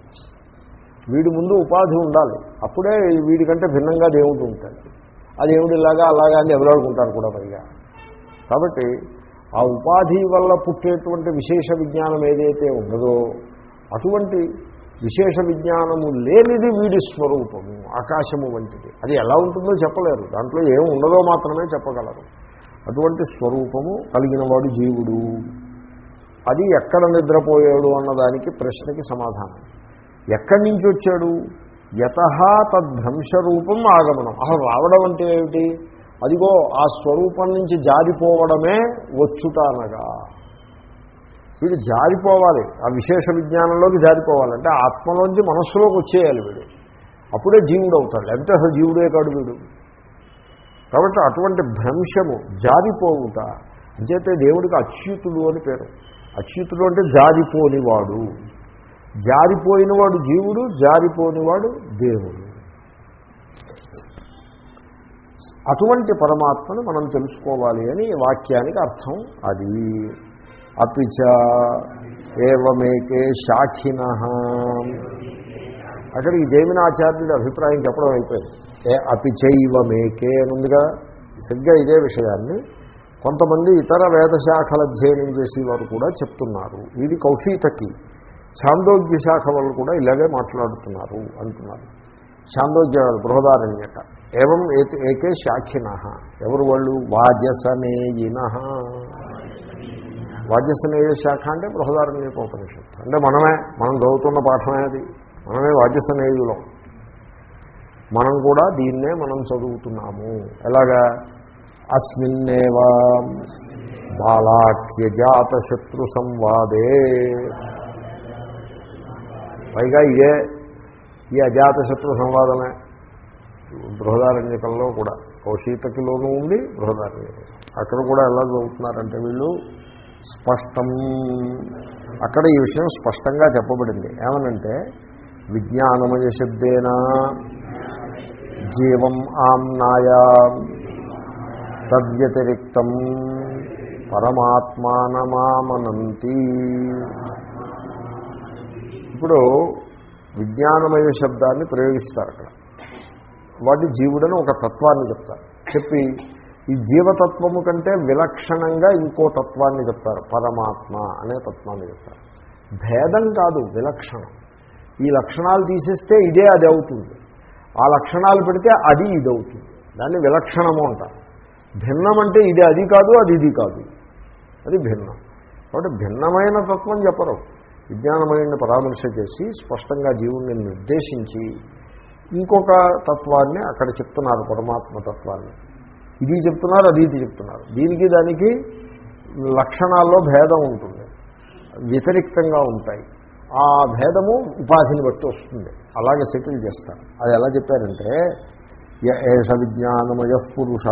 వీడి ముందు ఉపాధి ఉండాలి. అప్పుడే వీడికంటే భిన్నంగా దేవుడు ఉంటాడు. ఆ దేవుడు ఇలాగా అలాగా అని ఎవరాడుకుంటారు కూడా పైగా. కాబట్టి ఆ ఉపాధి వల్ల పుట్టేటువంటి విశేష విజ్ఞానం ఏదైతే ఉన్నదో అటువంటి విశేష విజ్ఞానము లేనిది వీడి స్వరూపము ఆకాశము వంటిది. అది ఎలా ఉంటుందో చెప్పలేరు. దాంట్లో ఏం ఉండదో మాత్రమే చెప్పగలరు. అటువంటి స్వరూపము కలిగిన వాడు జీవుడు. అది ఎక్కడ నిద్రపోయాడు అన్నదానికి ప్రశ్నకి సమాధానం. ఎక్కడి నుంచి వచ్చాడు? యత తద్భ్రంశరూపం ఆగమనం. అసలు రావడం అంటే ఏమిటి? అదిగో ఆ స్వరూపం నుంచి జారిపోవడమే వచ్చుట అనగా. వీడు జారిపోవాలి ఆ విశేష విజ్ఞానంలోకి జారిపోవాలంటే ఆత్మలోంచి మనస్సులోకి వచ్చేయాలి వీడు. అప్పుడే జీవుడు అవుతాడు లేకపోతే అసలు జీవుడే కాడు వీడు? కాబట్టి అటువంటి భ్రంశము జారిపోవుట. అంచేతే దేవుడికి అచ్యుతుడు అని పేరు. అచ్యుతుడు అంటే జారిపోనివాడు. జారిపోయినవాడు జీవుడు జారిపోనివాడు దేవుడు. అటువంటి పరమాత్మను మనం తెలుసుకోవాలి అని వాక్యానికి అర్థం అది. అపిచ ఏవమేకే శాఖిన. అక్కడికి జైమినాచార్యుడి అభిప్రాయం చెప్పడం అయిపోయింది. ఏ అపిచైవమేకే అని ఉందిగా సరిగ్గా ఇదే విషయాన్ని కొంతమంది ఇతర వేదశాఖల అధ్యయనం చేసేవారు కూడా చెప్తున్నారు. ఇది కౌశీతకి చాందోగ్య శాఖ వాళ్ళు కూడా ఇలాగే మాట్లాడుతున్నారు అంటున్నారు. చాందోగ్య బృహదారణ్యక. ఏవం ఏకే శాఖిన. ఎవరు వాళ్ళు? వాజసనేయిన. వాజసనేయ శాఖ అంటే బృహదారణ్యకోపనిషత్తు అంటే మనమే మనం చదువుతున్న పాఠమే అది. మనమే వాజసనేయులం. మనం కూడా దీన్నే మనం చదువుతున్నాము. ఎలాగా? అస్మిన్నేవా బాలాఖ్యజాత శత్రు సంవాదే పైగా ఇదే ఈ అజాతశత్రు సంవాదమే బృహదారణ్యకంలో కూడా. కౌశీతకిలోనూ ఉంది బృహదారణ్యకం. అక్కడ కూడా ఎలా చదువుతున్నారంటే వీళ్ళు స్పష్టం. అక్కడ ఈ విషయం స్పష్టంగా చెప్పబడింది. ఏమనంటే విజ్ఞానమయ శబ్దేనా జీవం ఆమ్నాయా తద్వ్యతిరిక్తం పరమాత్మానమామనంతి. ఇప్పుడు విజ్ఞానమయ శబ్దాన్ని ప్రయోగిస్తారు అక్కడ. వాటి జీవుడని ఒక తత్వాన్ని చెప్తారు. చెప్పి ఈ జీవతత్వము కంటే విలక్షణంగా ఇంకో తత్వాన్ని చెప్తారు. పరమాత్మ అనే తత్వాన్ని చెప్తారు. భేదం కాదు విలక్షణం. ఈ లక్షణాలు తీసేస్తే ఇదే అది అవుతుంది. ఆ లక్షణాలు పెడితే అది ఇది అవుతుంది. దాన్ని విలక్షణము అంటారు. భిన్నం అంటే ఇది అది కాదు అది ఇది కాదు. అది భిన్నం. కాబట్టి భిన్నమైన తత్వం చెప్పరు. విజ్ఞానమయుడిని పరామర్శ చేసి స్పష్టంగా జీవుణ్ణి నిర్దేశించి ఇంకొక తత్వాన్ని అక్కడ చెప్తున్నారు పరమాత్మ తత్వాన్ని. ఇది చెప్తున్నారు అది ఇది చెప్తున్నారు. దీనికి దానికి లక్షణాల్లో భేదం ఉంటుంది. వ్యతిరిక్తంగా ఉంటాయి. ఆ భేదము ఉపాధిని బట్టి వస్తుంది. అలాగే సెటిల్ చేస్తారు. అది ఎలా చెప్పారంటే ఏష విజ్ఞానమయ పురుష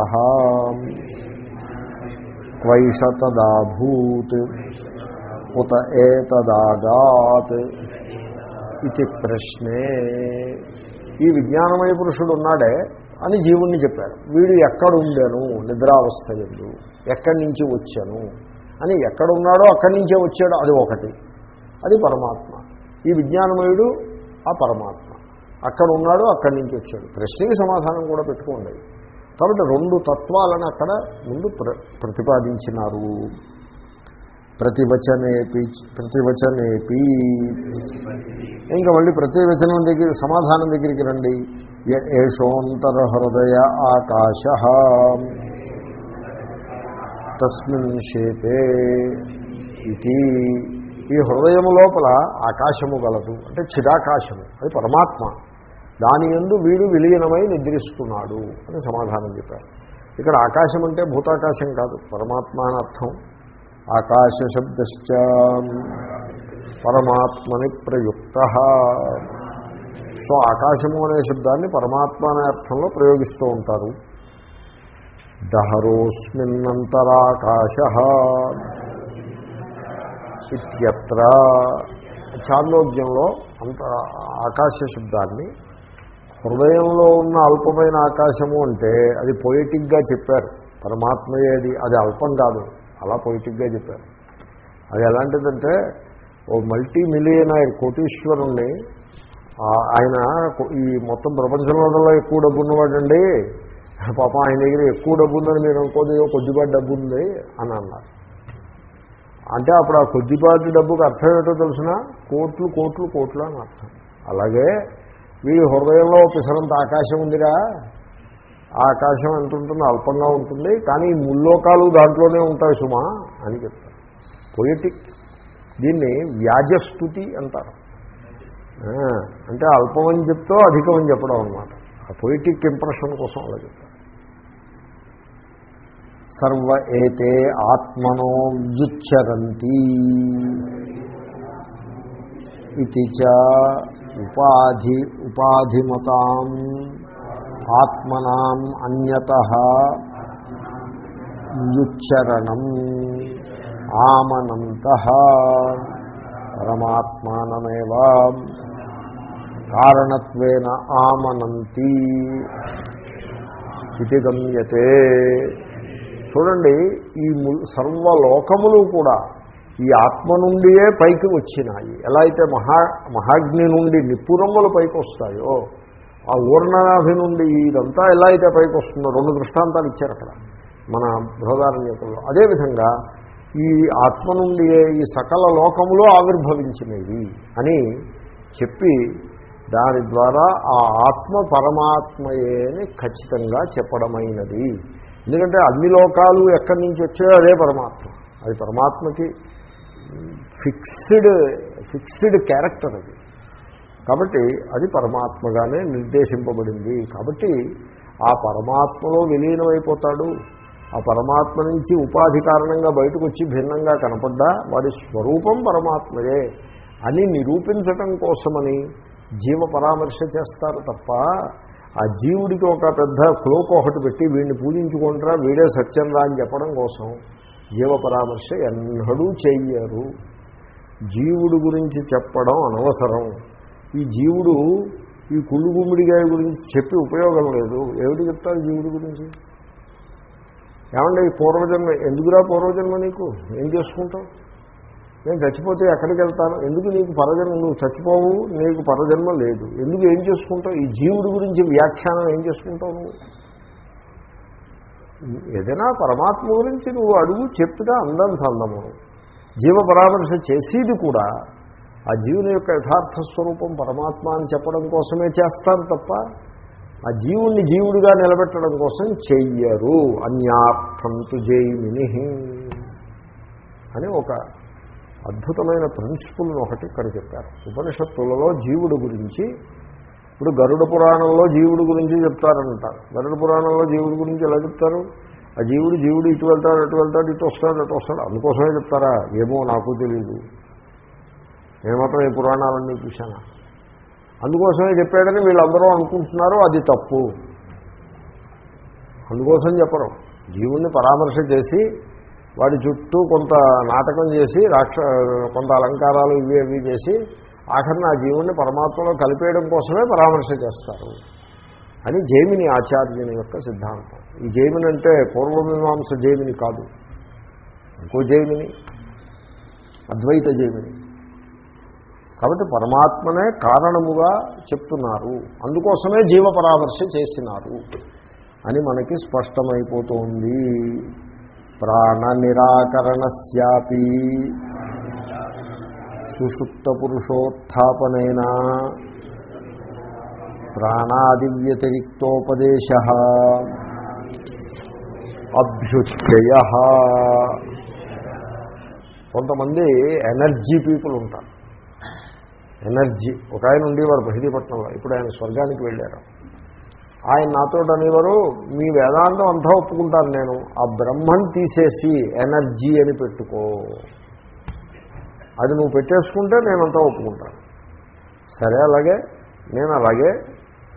క్వైష తదాభూత్ ఉత ఏతదాగాత్ ఇది ప్రశ్నే ఈ విజ్ఞానమయ పురుషుడు ఉన్నాడే అని జీవుణ్ణి చెప్పారు వీడు ఎక్కడుండెను? నిద్రావస్థ ఎందు. ఎక్కడి నుంచి వచ్చాను? అని ఎక్కడున్నాడో అక్కడి నుంచే వచ్చాడు. అది ఒకటి. అది పరమాత్మ. ఈ విజ్ఞానమయుడు ఆ పరమాత్మ. అక్కడ ఉన్నాడు అక్కడి నుంచి వచ్చాడు. ప్రశ్నకి సమాధానం కూడా పెట్టుకోండి. కాబట్టి రెండు తత్వాలను అక్కడ ముందు ప్ర ప్రతిపాదించినారు. ప్రతివచనేపి ప్రతివచనేపి. ఇంకా మళ్ళీ ప్రతివచనం దగ్గర సమాధానం దగ్గరికి రండి. ఏషోంతర హృదయ ఆకాశ. తస్మిన్ షేపే ఇది ఈ హృదయము లోపల ఆకాశము గలదు. అంటే చిరాకాశము. అది పరమాత్మ. దాని ఎందు వీడు విలీనమై నిద్రిస్తున్నాడు అని సమాధానం చెప్పారు. ఇక్కడ ఆకాశం అంటే భూతాకాశం కాదు. పరమాత్మ అని అర్థం. ఆకాశ శబ్దశ్చ పరమాత్మని ప్రయుక్త. సో ఆకాశము అనే శబ్దాన్ని పరమాత్మ అనే అర్థంలో ప్రయోగిస్తూ ఉంటారు. దహరోస్మిన్నంతరాకాశ ఇత్యత్ర. చాందోగ్యంలో అంత ఆకాశ శబ్దాన్ని హృదయంలో ఉన్న అల్పమైన ఆకాశము అంటే అది పొయిటిక్గా చెప్పారు. పరమాత్మయేది అది అల్పం కాదు. అలా పొయిటిక్గా చెప్పారు. అది ఎలాంటిదంటే ఓ మల్టీ మిలియనర్ కోటీశ్వరుణ్ణి ఆయన ఈ మొత్తం ప్రపంచంలో ఎక్కువ డబ్బు ఉన్నవాడండి పాపం ఆయన దగ్గర ఎక్కువ డబ్బు ఉందని మీరు అనుకోదు కొద్దిపాటి డబ్బు ఉంది అని అన్నారు. అంటే అప్పుడు ఆ కొద్దిపాటి డబ్బుకి అర్థం ఏంటో తెలిసిన? కోట్లు కోట్లు కోట్లు అని అర్థం. అలాగే వీడి హృదయంలో పిసరంత ఆకాశం ఉందిరా. ఆ ఆకాశం ఎంత ఉంటుందో అల్పంగా ఉంటుంది కానీ ముల్లోకాలు దాంట్లోనే ఉంటాయి సుమా అని చెప్తారు. పొయటిక్ దీన్ని వ్యాజస్థుతి అంటారు. అంటే అల్పమని చెప్తో అధికమని చెప్పడం అనమాట ఆ పొయిటిక్ ఇంప్రెషన్ కోసం అలా చెప్తారు. సర్వ ఏతే ఆత్మనో వ్యుచ్చరంతి ఇది చ ఉపాధి ఉపాధిమతాం. ఆత్మనాం అన్యత వ్యుచ్చరణం ఆమనంత పరమాత్మానమేవ కారణత్వేన ఆమనంతి ఇది గమ్యతే. చూడండి ఈ సర్వలోకములు కూడా ఈ ఆత్మ నుండియే పైకి వచ్చినాయి. ఎలా అయితే మహా మహాగ్ని నుండి నిపురములు పైకి వస్తాయో ఆ ఊర్ణనాభి నుండి ఇదంతా ఎలా అయితే పైకి వస్తుందో రెండు దృష్టాంతాలు ఇచ్చారు అక్కడ మన బృహదారణ్యకుల్లో. అదేవిధంగా ఈ ఆత్మ నుండి ఈ సకల లోకములో ఆవిర్భవించినవి అని చెప్పి దాని ద్వారా ఆ ఆత్మ పరమాత్మయే అని ఖచ్చితంగా చెప్పడమైనది. ఎందుకంటే అన్ని లోకాలు ఎక్కడి నుంచి వచ్చాయో అదే పరమాత్మ. అది పరమాత్మకి ఫిక్స్డ్ ఫిక్స్డ్ క్యారెక్టర్ అది. కాబట్టి అది పరమాత్మగానే నిర్దేశింపబడింది. కాబట్టి ఆ పరమాత్మలో విలీనమైపోతాడు. ఆ పరమాత్మ నుంచి ఉపాధి కారణంగా బయటకు వచ్చి భిన్నంగా కనపడ్డా వాడి స్వరూపం పరమాత్మయే అని నిరూపించటం కోసమని జీవ పరామర్శ చేస్తారు తప్ప ఆ జీవుడికి ఒక పెద్ద క్లోక్ ఒకటి పెట్టి వీడిని పూజించుకుంటారా వీడే సత్యం రా అని చెప్పడం కోసం జీవ పరామర్శ ఎన్నడూ చెయ్యరు. జీవుడు గురించి చెప్పడం అనవసరం. ఈ జీవుడు ఈ కుళ్ళు గుమ్మిడిగాయ గురించి చెప్పి ఉపయోగం లేదు. ఏమిటి చెప్తారు జీవుడి గురించి? ఏమంటే ఈ పూర్వజన్మ ఎందుకురా పూర్వజన్మ నీకు? ఏం చేసుకుంటావు? నేను చచ్చిపోతే ఎక్కడికి వెళ్తాను? ఎందుకు నీకు పరజన్మ? నువ్వు చచ్చిపోవు నీకు పరజన్మ లేదు. ఎందుకు ఏం చేసుకుంటావు? ఈ జీవుడి గురించి వ్యాఖ్యానం ఏం చేసుకుంటావు నువ్వు? ఏదైనా పరమాత్మ గురించి నువ్వు అడుగు చెప్తుగా అందం సందము జీవ పరామర్శ చేసేది కూడా ఆ జీవుని యొక్క యథార్థ స్వరూపం పరమాత్మ అని చెప్పడం కోసమే చేస్తారు తప్ప ఆ జీవుణ్ణి జీవుడిగా నిలబెట్టడం కోసం చెయ్యరు. అన్యార్థంతు జైమిని అని ఒక అద్భుతమైన ప్రిన్సిపుల్ని ఒకటి ఇక్కడ చెప్పారు. ఉపనిషత్తులలో జీవుడు గురించి ఇప్పుడు గరుడ పురాణంలో జీవుడి గురించి చెప్తారంటారు గరుడ పురాణంలో జీవుడి గురించి ఎలా చెప్తారు? ఆ జీవుడు జీవుడు ఇటు వెళ్తాడు అటు వెళ్తాడు ఇటు వస్తాడు అటు వస్తాడు అందుకోసమే చెప్తారా? ఏమో నాకు తెలియదు నేను మాత్రం ఈ పురాణాలన్నీ చూశాను? అందుకోసమే చెప్పాడని వీళ్ళందరూ అనుకుంటున్నారు అది తప్పు. అందుకోసం చెప్పరు. జీవుణ్ణి పరామర్శ చేసి వాడి చుట్టూ కొంత నాటకం చేసి రాక్ష కొంత అలంకారాలు ఇవి అవి చేసి ఆఖరిని ఆ జీవుణ్ణి పరమాత్మలో కలిపేయడం కోసమే పరామర్శ చేస్తారు. అని జైమిని ఆచార్యుని యొక్క సిద్ధాంతం. ఈ జైమిని అంటే పూర్వమీమాంస జైమిని కాదు. ఇంకో జైమిని అద్వైత జైమిని. కాబట్టి పరమాత్మనే కారణముగా చెప్తున్నారు. అందుకోసమే జీవ పరామర్శ చేసినారు అని మనకి స్పష్టమైపోతోంది. ప్రాణ నిరాకరణస్యాపి సుషుప్త పురుషోత్థాపనైన ప్రాణాదివ్యతిరిక్తోపదేశ అభ్యుత్య కొంతమంది ఎనర్జీ పీపుల్ ఉంటారు. ఎనర్జీ. ఒక ఆయన ఉండేవారు బహిరీపట్నంలో ఇప్పుడు ఆయన స్వర్గానికి వెళ్ళారు. ఆయన నాతో అనేవారు మీ వేదాంతం అంతా ఒప్పుకుంటాను నేను ఆ బ్రహ్మను తీసేసి ఎనర్జీ అని పెట్టుకో. అది నువ్వు పెట్టేసుకుంటే నేనంతా ఒప్పుకుంటాను. సరే అలాగే నేను అలాగే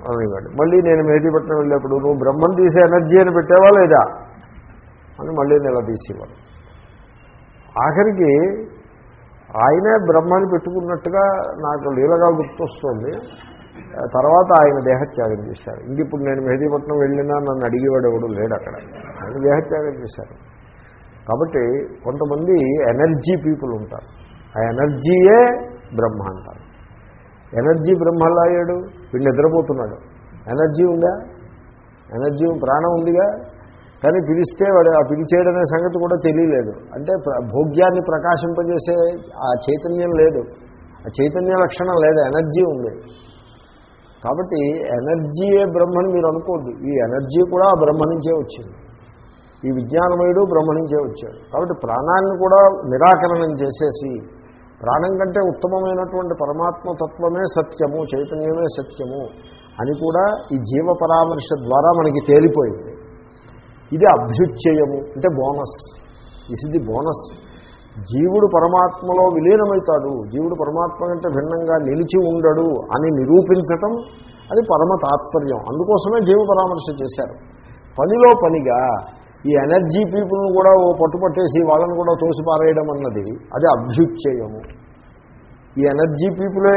అనేవాడు. మళ్ళీ నేను మెహదీపట్నం వెళ్ళేప్పుడు నువ్వు బ్రహ్మను తీసే ఎనర్జీ అని పెట్టావా లేదా అని మళ్ళీ నిలదీసేవాడు ఆఖరికి ఆయనే బ్రహ్మని పెట్టుకున్నట్టుగా నాకు లీలగా గుర్తొస్తుంది. తర్వాత ఆయన దేహత్యాగం చేశారు. ఇంక ఇప్పుడు నేను మెహదీపట్నం వెళ్ళినా నన్ను అడిగేవాడు ఎవడు లేడు అక్కడ. ఆయన దేహత్యాగం చేశారు. కాబట్టి కొంతమంది ఎనర్జీ పీపుల్ ఉంటారు. ఆ ఎనర్జీయే బ్రహ్మ అంటారు. ఎనర్జీ బ్రహ్మలా అయ్యాడు వీడు నిద్రపోతున్నాడు. ఎనర్జీ ఉందా? ఎనర్జీ ప్రాణం ఉందిగా? కానీ పిలిస్తే వాడు ఆ పిలిచేయడనే సంగతి కూడా తెలియలేదు. అంటే భోగ్యాన్ని ప్రకాశింపజేసే ఆ చైతన్యం లేదు. ఆ చైతన్య లక్షణం లేదు ఎనర్జీ ఉంది. కాబట్టి ఎనర్జీయే బ్రహ్మని మీరు అనుకోద్దు. ఈ ఎనర్జీ కూడా ఆ బ్రహ్మ నుంచే వచ్చింది. ఈ విజ్ఞానమయుడు బ్రహ్మ నుంచే వచ్చాడు. కాబట్టి ప్రాణాన్ని కూడా నిరాకరణం చేసేసి ప్రాణం కంటే ఉత్తమమైనటువంటి పరమాత్మ తత్వమే సత్యము చైతన్యమే సత్యము అని కూడా ఈ జీవ పరామర్శ ద్వారా మనకి తేలిపోయింది. ఇది అభ్యుచ్చయము అంటే బోనస్. ఇస్ ఇది బోనస్. జీవుడు పరమాత్మలో విలీనమవుతాడు జీవుడు పరమాత్మ కంటే భిన్నంగా నిలిచి ఉండడు అని నిరూపించటం అది పరమ తాత్పర్యం. అందుకోసమే జీవ పరామర్శ చేశారు. పనిలో పనిగా ఈ ఎనర్జీ పీపుల్ని కూడా ఓ పట్టుపట్టేసి వాళ్ళని కూడా తోసిపారేయడం అన్నది అది అభ్యుచ్చయము ఈ ఎనర్జీ పీపులే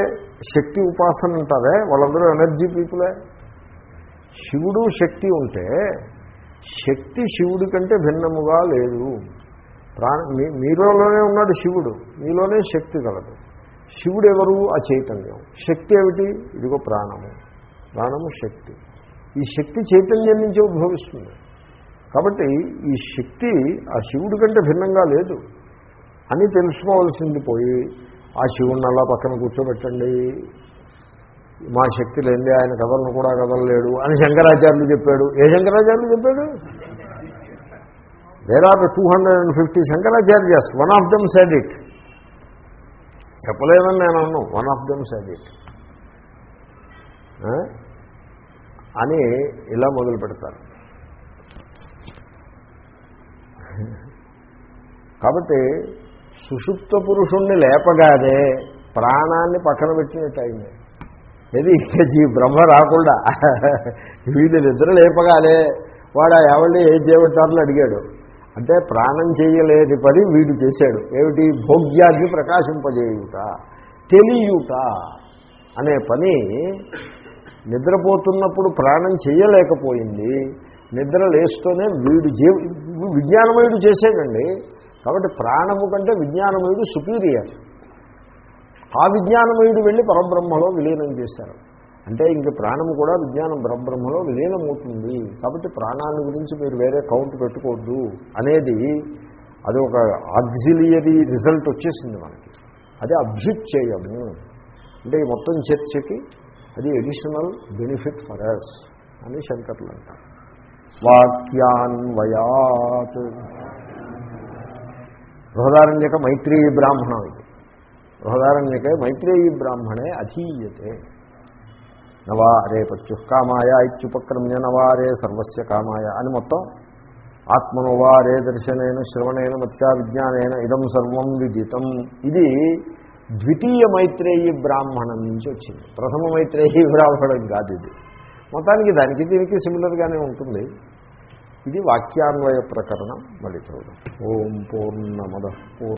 శక్తి ఉపాసన అంటారే వాళ్ళందరూ ఎనర్జీ పీపులే. శివుడు శక్తి ఉంటే శక్తి శివుడి కంటే భిన్నముగా లేదు. ప్రాణ మీలోనే ఉన్నాడు శివుడు. మీలోనే శక్తి కలదు. శివుడు ఎవరు ఆ చైతన్యం శక్తి ఏమిటి? ఇదిగో ప్రాణము. ప్రాణము శక్తి. ఈ శక్తి చైతన్యం నుంచే ఉద్భవిస్తుంది. కాబట్టి ఈ శక్తి ఆ శివుడి కంటే భిన్నంగా లేదు. అని తెలుసుకోవాల్సింది పోయి ఆ శివుడిని అలా పక్కన కూర్చోబెట్టండి. మా శక్తి లేని ఆయన కథలను కూడా కదలలేడు అని శంకరాచార్యులు చెప్పాడు. ఏ శంకరాచార్యులు చెప్పాడు? There are two hundred and fifty Shankaracharyas one of them said it చెప్పలేదని నేను అన్నాను one of them said it అని ఇలా మొదలు పెడతారు. కాబట్టి సుషుప్త పురుషుణ్ణి లేపగానే ప్రాణాన్ని పక్కన పెట్టినట్టు అయింది. ఏది? ఈ బ్రహ్మ రాకుండా. వీళ్ళు నిద్ర లేపగానే వాడు ఎవరిని ఏం చేయబట్టారని అడిగాడు. అంటే ప్రాణం చేయలేని పని వీడు చేశాడు. ఏమిటి? భోగ్యాన్ని ప్రకాశింపజేయుట తెలియుట అనే పని నిద్రపోతున్నప్పుడు ప్రాణం చేయలేకపోయింది. నిద్ర లేస్తూనే వీడు జీ విజ్ఞానమయుడు చేసేదండి కాబట్టి ప్రాణము కంటే విజ్ఞానమయుడు సుపీరియర్ ఆ విజ్ఞానమయుడు వెళ్ళి పరబ్రహ్మలో విలీనం చేశారు. అంటే ఇంక ప్రాణం కూడా విజ్ఞానం పరబ్రహ్మలో విలీనమవుతుంది. కాబట్టి ప్రాణాన్ని గురించి మీరు వేరే కౌంట్ పెట్టుకోవద్దు అనేది అది ఒక ఆక్సిలియరీ రిజల్ట్ వచ్చేసింది మనకి. అది అభ్యుచ్చయము అంటే ఈ మొత్తం చర్చకి అది ఎడిషనల్ బెనిఫిట్ ఫర్ అస్ అని శంకర్లు అంటారు. వాక్యాన్వయాత్ బృహదారంజక మైత్రీ బ్రాహ్మణం ఇది. బృహదారణ్యకే మైత్రేయీ బ్రాహ్మణే అధీయతే. నవారే పత్యుకామాయ ఇత్యుపక్రమ్య నవారే సర్వస్య కామాయ అని మొత్తం ఆత్మనోవారే దర్శనైన శ్రవణైన మత్స్యా విజ్ఞానైన ఇదం సర్వం విదితం. ఇది ద్వితీయ మైత్రేయీ బ్రాహ్మణం నుంచి వచ్చింది. ప్రథమ మైత్రేయీ బ్రాహ్మణం కాదు ఇది. మొత్తానికి దానికి దీనికి సిమిలర్గానే ఉంటుంది. ఇది వాక్యాన్వయ ప్రకరణం. మళ్ళీ చూడండి ఓం పూర్ణమద పూర్ణ